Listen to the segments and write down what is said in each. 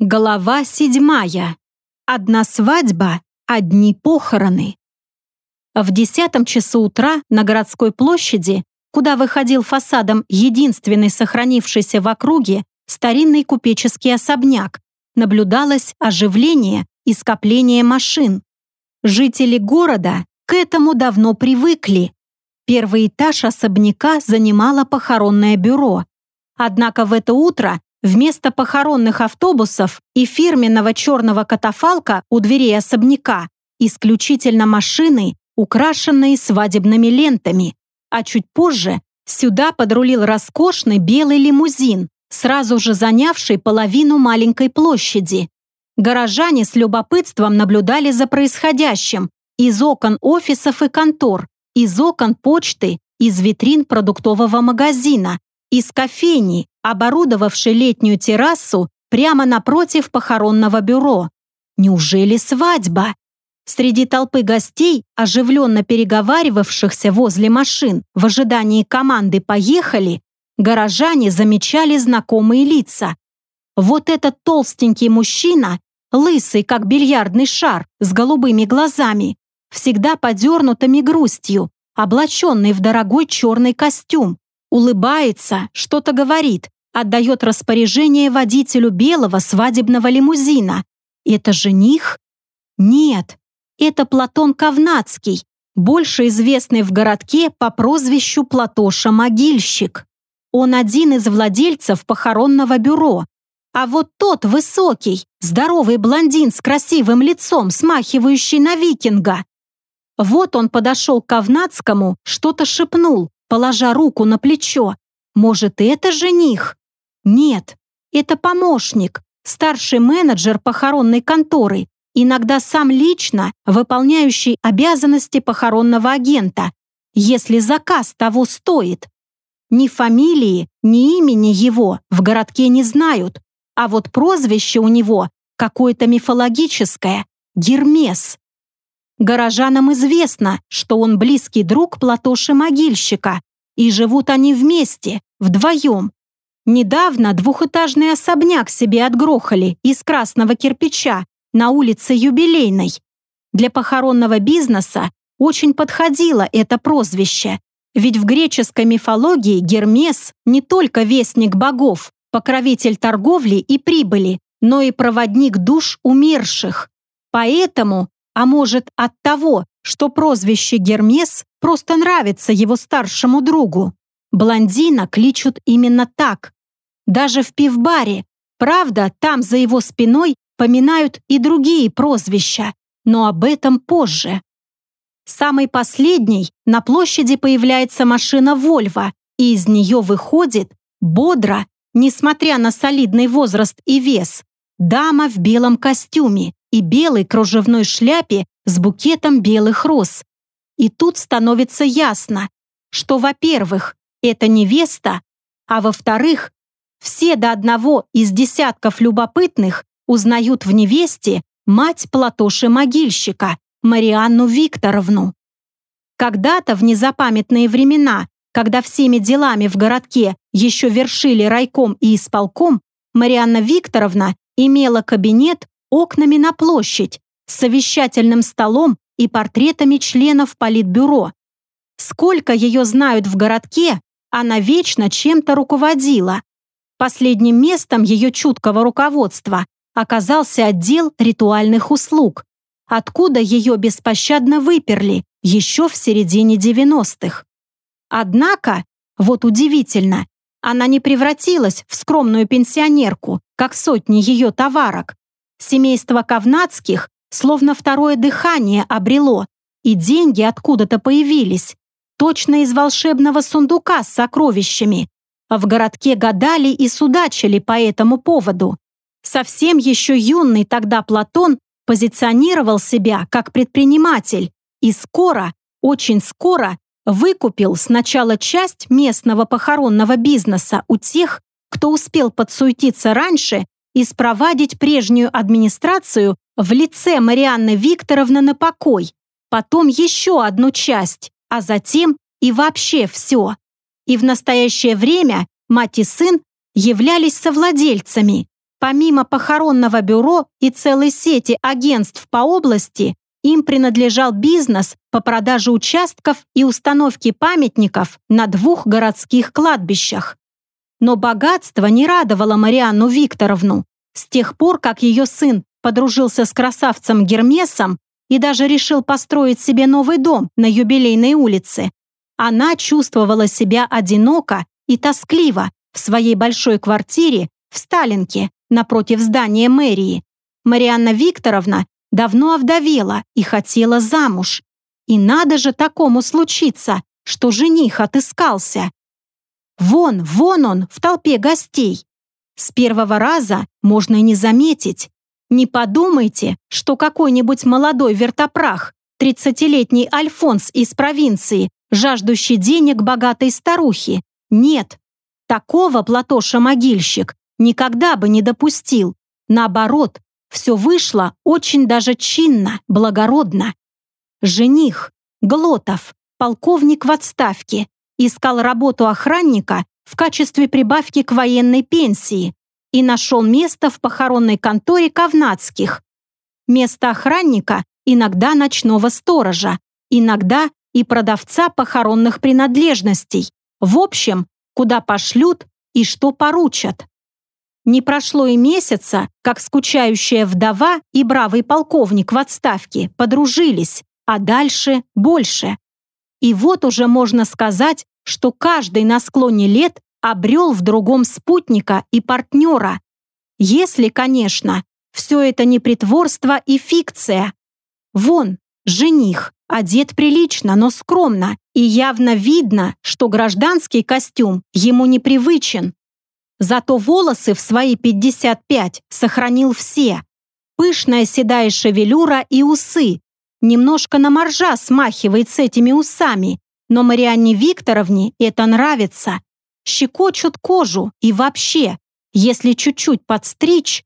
Глава седьмая. Одна свадьба, одни похороны. В десятом часу утра на городской площади, куда выходил фасадом единственный сохранившийся в округе старинный купеческий особняк, наблюдалось оживление и скопление машин. Жители города к этому давно привыкли. Первый этаж особняка занимало похоронное бюро. Однако в это утро Вместо похоронных автобусов и фирменного черного катафалка у дверей особняка исключительно машины, украшенные свадебными лентами. А чуть позже сюда подрулил роскошный белый лимузин, сразу же занявший половину маленькой площади. Горожане с любопытством наблюдали за происходящим из окон офисов и контор, из окон почты, из витрин продуктового магазина, из кофейни, оборудовавшей летнюю террасу прямо напротив похоронного бюро. Неужели свадьба? Среди толпы гостей, оживленно переговаривавшихся возле машин в ожидании команды «Поехали», горожане замечали знакомые лица. Вот этот толстенький мужчина, лысый, как бильярдный шар, с голубыми глазами, всегда подернутыми грустью, облаченный в дорогой черный костюм, улыбается, что-то говорит, отдает распоряжение водителю белого свадебного лимузина. Это жених? Нет, это Платон Ковнацкий, больше известный в городке по прозвищу Платоша-могильщик. Он один из владельцев похоронного бюро. А вот тот высокий, здоровый блондин с красивым лицом, смахивающий на викинга. Вот он подошел к Ковнацкому, что-то шепнул, положа руку на плечо. Может, это жених? Нет, это помощник, старший менеджер похоронной конторы, иногда сам лично выполняющий обязанности похоронного агента, если заказ того стоит. Ни фамилии, ни имени его в городке не знают, а вот прозвище у него какое-то мифологическое – Гермес. Горожанам известно, что он близкий друг Платоши-могильщика, и живут они вместе, вдвоем. Недавно двухэтажный особняк себе отгрохали из красного кирпича на улице Юбилейной. Для похоронного бизнеса очень подходило это прозвище, ведь в греческой мифологии Гермес не только вестник богов, покровитель торговли и прибыли, но и проводник душ умерших. Поэтому а может от того, что прозвище Гермес просто нравится его старшему другу. Блондина кличут именно так. Даже в пивбаре. Правда, там за его спиной поминают и другие прозвища, но об этом позже. Самый последний на площади появляется машина «Вольво», и из нее выходит, бодро, несмотря на солидный возраст и вес, дама в белом костюме, и белой кружевной шляпе с букетом белых роз. И тут становится ясно, что, во-первых, это невеста, а во-вторых, все до одного из десятков любопытных узнают в невесте мать Платоши-могильщика, Марианну Викторовну. Когда-то в незапамятные времена, когда всеми делами в городке еще вершили райком и исполком, Марианна Викторовна имела кабинет окнами на площадь, с совещательным столом и портретами членов Политбюро. Сколько ее знают в городке, она вечно чем-то руководила. Последним местом ее чуткого руководства оказался отдел ритуальных услуг, откуда ее беспощадно выперли еще в середине 90-х. Однако, вот удивительно, она не превратилась в скромную пенсионерку, как сотни ее товарок. Семейство Ковнацких словно второе дыхание обрело, и деньги откуда-то появились, точно из волшебного сундука с сокровищами. В городке гадали и судачили по этому поводу. Совсем еще юный тогда Платон позиционировал себя как предприниматель и скоро, очень скоро выкупил сначала часть местного похоронного бизнеса у тех, кто успел подсуетиться раньше и спровадить прежнюю администрацию в лице Марианны Викторовны на покой, потом еще одну часть, а затем и вообще все. И в настоящее время мать и сын являлись совладельцами. Помимо похоронного бюро и целой сети агентств по области, им принадлежал бизнес по продаже участков и установке памятников на двух городских кладбищах. Но богатство не радовало Марианну Викторовну. С тех пор, как ее сын подружился с красавцем Гермесом и даже решил построить себе новый дом на юбилейной улице, она чувствовала себя одиноко и тоскливо в своей большой квартире в Сталинке напротив здания мэрии. Марианна Викторовна давно овдовела и хотела замуж. И надо же такому случиться, что жених отыскался. Вон, вон он, в толпе гостей. С первого раза можно и не заметить. Не подумайте, что какой-нибудь молодой вертопрах, тридцатилетний Альфонс из провинции, жаждущий денег богатой старухи. Нет, такого Платоша-могильщик никогда бы не допустил. Наоборот, все вышло очень даже чинно, благородно. Жених, Глотов, полковник в отставке, искал работу охранника в качестве прибавки к военной пенсии и нашел место в похоронной конторе Ковнацких. Место охранника иногда ночного сторожа, иногда и продавца похоронных принадлежностей. В общем, куда пошлют и что поручат. Не прошло и месяца, как скучающая вдова и бравый полковник в отставке подружились, а дальше больше. И вот уже можно сказать, что каждый на склоне лет обрел в другом спутника и партнера. Если, конечно, все это не притворство и фикция. Вон, жених, одет прилично, но скромно, и явно видно, что гражданский костюм ему непривычен. Зато волосы в свои 55 сохранил все. Пышная седая шевелюра и усы. Немножко на моржа смахивает с этими усами, но Марианне Викторовне это нравится. Щекочут кожу и вообще, если чуть-чуть подстричь.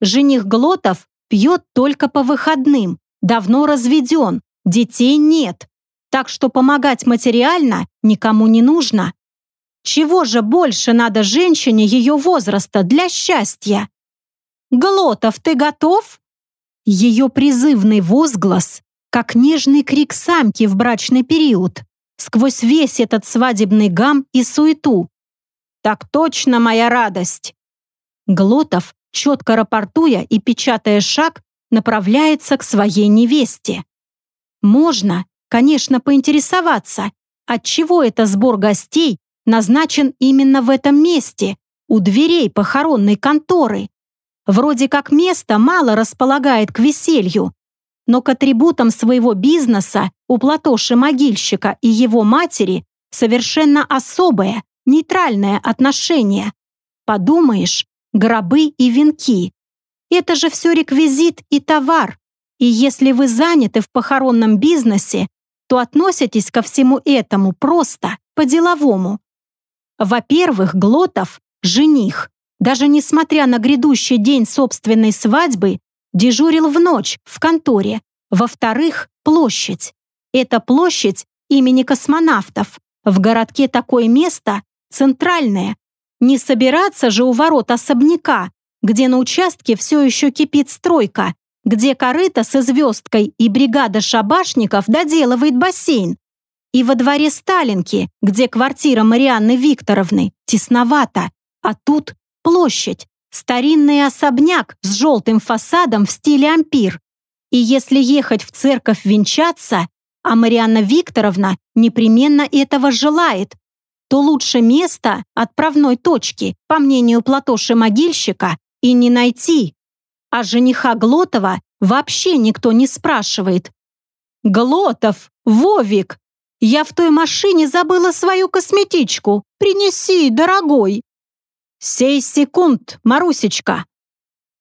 Жених Глотов пьет только по выходным, давно разведен, детей нет. Так что помогать материально никому не нужно. Чего же больше надо женщине ее возраста для счастья? «Глотов, ты готов?» Ее призывный возглас, как нежный крик самки в брачный период, сквозь весь этот свадебный гам и суету. «Так точно, моя радость!» Глотов, четко рапортуя и печатая шаг, направляется к своей невесте. Можно, конечно, поинтересоваться, отчего это сбор гостей назначен именно в этом месте, у дверей похоронной конторы. Вроде как место мало располагает к веселью, но к атрибутам своего бизнеса у Платоши-могильщика и его матери совершенно особое, нейтральное отношение. Подумаешь, гробы и венки. Это же все реквизит и товар. И если вы заняты в похоронном бизнесе, то относитесь ко всему этому просто, по-деловому. Во-первых, Глотов – жених. Даже несмотря на грядущий день собственной свадьбы, дежурил в ночь в конторе. Во-вторых, площадь. Это площадь имени космонавтов. В городке такое место центральное. Не собираться же у ворот особняка, где на участке все еще кипит стройка, где корыто со звездкой и бригада шабашников доделывает бассейн, и во дворе Сталинки, где квартира Марианны Викторовны, тесновато, а тут площадь, старинный особняк с желтым фасадом в стиле ампир. И если ехать в церковь венчаться, а Марианна Викторовна непременно этого желает, то лучше место отправной точки, по мнению Платоши-могильщика, и не найти. А жениха Глотова вообще никто не спрашивает. «Глотов! Вовик! Я в той машине забыла свою косметичку. Принеси, дорогой!» «Сей секунд, Марусечка!»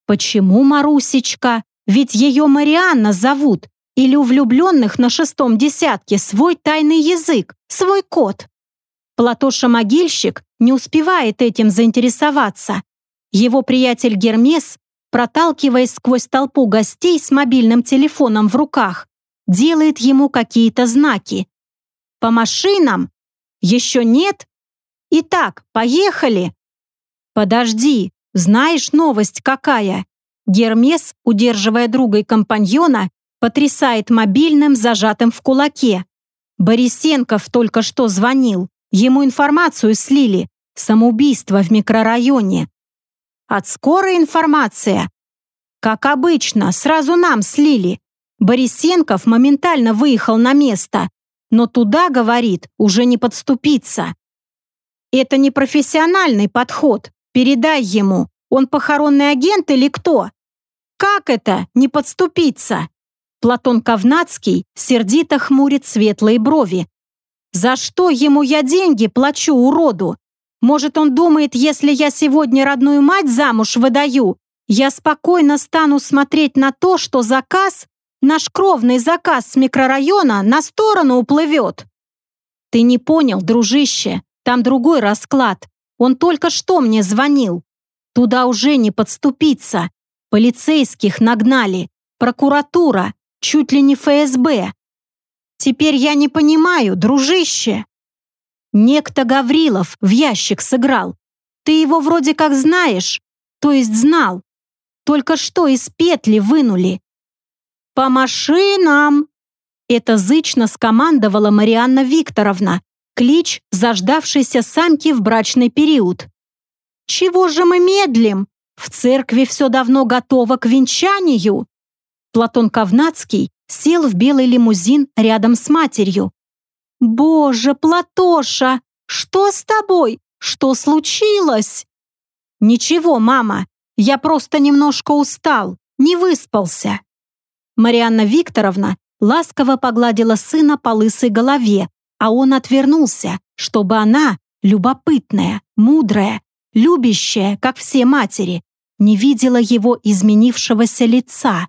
«Почему Марусечка? Ведь ее Марианна зовут. Или у влюбленных на шестом десятке свой тайный язык, свой код?» Платоша-могильщик не успевает этим заинтересоваться. Его приятель Гермес, проталкиваясь сквозь толпу гостей с мобильным телефоном в руках, делает ему какие-то знаки, по машинам? Еще нет? Итак, поехали. Подожди, Знаешь, новость какая? Гермес, удерживая друга и компаньона, потрясает мобильным, зажатым в кулаке. Борисенков только что звонил. Ему информацию слили. Самоубийство в микрорайоне. От скорой информация. Как обычно, сразу нам слили. Борисенков моментально выехал на место, но туда, говорит, уже не подступиться. Это не профессиональный подход. Передай ему. Он похоронный агент или кто? Как это не подступиться? Платон Ковнацкий сердито хмурит светлые брови. За что ему я деньги плачу уроду? Может, он думает, если я сегодня родную мать замуж выдаю, я спокойно стану смотреть на то, что заказ, наш кровный заказ с микрорайона, на сторону уплывет. Ты не понял, дружище, там другой расклад. Он только что мне звонил. Туда уже не подступиться. Полицейских нагнали. Прокуратура. Чуть ли не ФСБ. Теперь я не понимаю, дружище. Некто Гаврилов в ящик сыграл. Ты его вроде как знаешь, то есть знал. Только что из петли вынули. «По машинам!» Это зычно скомандовала Марианна Викторовна, клич заждавшейся самки в брачный период. «Чего же мы медлим? В церкви все давно готово к венчанию!» Платон Ковнацкий сел в белый лимузин рядом с матерью. «Боже, Платоша, что с тобой? Что случилось?» «Ничего, мама, я просто немножко устал, не выспался». Марианна Викторовна ласково погладила сына по лысой голове, а он отвернулся, чтобы она, любопытная, мудрая, любящая, как все матери, не видела его изменившегося лица.